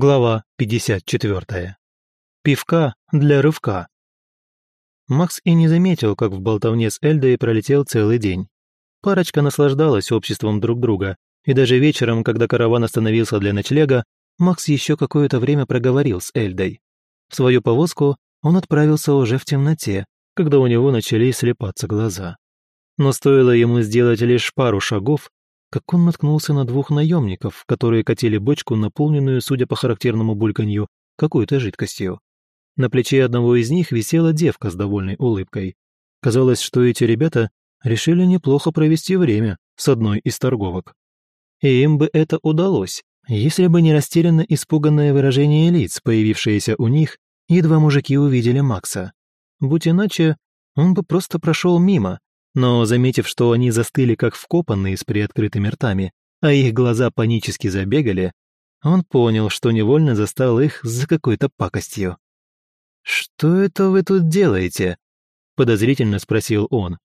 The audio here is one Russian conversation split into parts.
Глава 54. Пивка для рывка. Макс и не заметил, как в болтовне с Эльдой пролетел целый день. Парочка наслаждалась обществом друг друга, и даже вечером, когда караван остановился для ночлега, Макс еще какое-то время проговорил с Эльдой. В свою повозку он отправился уже в темноте, когда у него начали слепаться глаза. Но стоило ему сделать лишь пару шагов, как он наткнулся на двух наемников, которые катили бочку, наполненную, судя по характерному бульканью, какой-то жидкостью. На плече одного из них висела девка с довольной улыбкой. Казалось, что эти ребята решили неплохо провести время с одной из торговок. И им бы это удалось, если бы не растерянно испуганное выражение лиц, появившееся у них, едва мужики увидели Макса. Будь иначе, он бы просто прошел мимо, но, заметив, что они застыли как вкопанные с приоткрытыми ртами, а их глаза панически забегали, он понял, что невольно застал их за какой-то пакостью. «Что это вы тут делаете?» — подозрительно спросил он.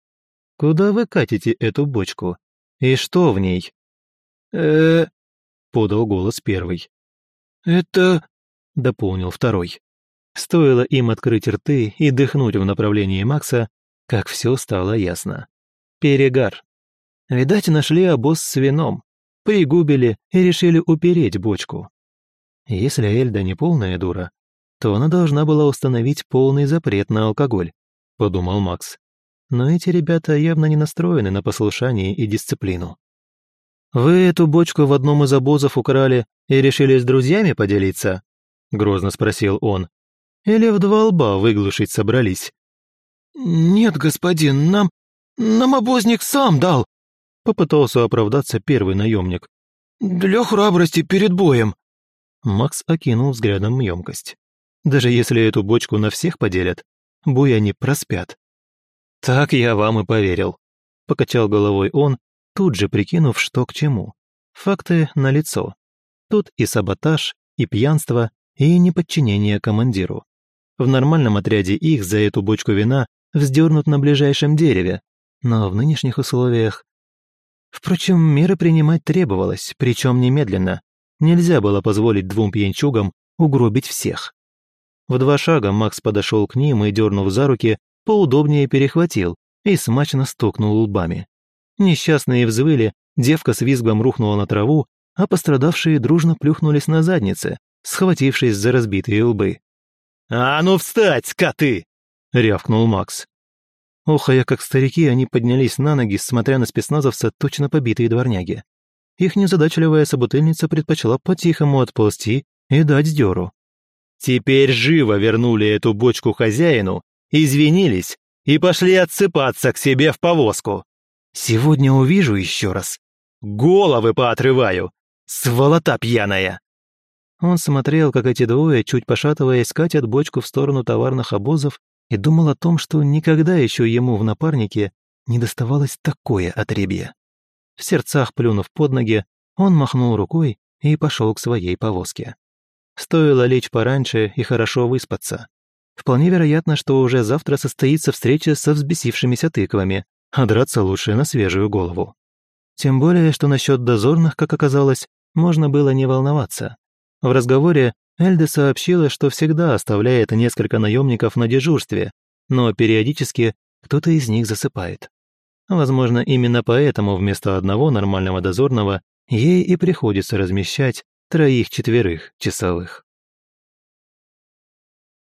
«Куда вы катите эту бочку? И что в ней?» э подал голос первый. «Это...» — дополнил второй. Стоило им открыть рты и дыхнуть в направлении Макса, как все стало ясно. Перегар. Видать, нашли обоз с вином, пригубили и решили упереть бочку. Если Эльда не полная дура, то она должна была установить полный запрет на алкоголь, подумал Макс. Но эти ребята явно не настроены на послушание и дисциплину. «Вы эту бочку в одном из обозов украли и решили с друзьями поделиться?» — грозно спросил он. «Или в два лба выглушить собрались?» «Нет, господин, нам... нам обозник сам дал!» Попытался оправдаться первый наемник. «Для храбрости перед боем!» Макс окинул взглядом емкость. Даже если эту бочку на всех поделят, бой они проспят. «Так я вам и поверил», — покачал головой он, тут же прикинув, что к чему. Факты налицо. Тут и саботаж, и пьянство, и неподчинение командиру. В нормальном отряде их за эту бочку вина вздернут на ближайшем дереве, но в нынешних условиях... Впрочем, меры принимать требовалось, причем немедленно. Нельзя было позволить двум пьянчугам угробить всех. В два шага Макс подошел к ним и, дернув за руки, поудобнее перехватил и смачно стукнул лбами. Несчастные взвыли, девка с визгом рухнула на траву, а пострадавшие дружно плюхнулись на задницы, схватившись за разбитые лбы. «А ну встать, скоты!» — рявкнул Макс. Охая, как старики, они поднялись на ноги, смотря на спецназовца точно побитые дворняги. Их незадачливая собутыльница предпочла по-тихому отползти и дать дёру. «Теперь живо вернули эту бочку хозяину, извинились и пошли отсыпаться к себе в повозку. Сегодня увижу еще раз. Головы поотрываю, сволота пьяная!» Он смотрел, как эти двое, чуть пошатываясь, катят бочку в сторону товарных обозов и думал о том, что никогда еще ему в напарнике не доставалось такое отребье. В сердцах плюнув под ноги, он махнул рукой и пошел к своей повозке. Стоило лечь пораньше и хорошо выспаться. Вполне вероятно, что уже завтра состоится встреча со взбесившимися тыквами, а драться лучше на свежую голову. Тем более, что насчет дозорных, как оказалось, можно было не волноваться. В разговоре Эльда сообщила, что всегда оставляет несколько наемников на дежурстве, но периодически кто-то из них засыпает. Возможно, именно поэтому вместо одного нормального дозорного ей и приходится размещать троих-четверых часовых.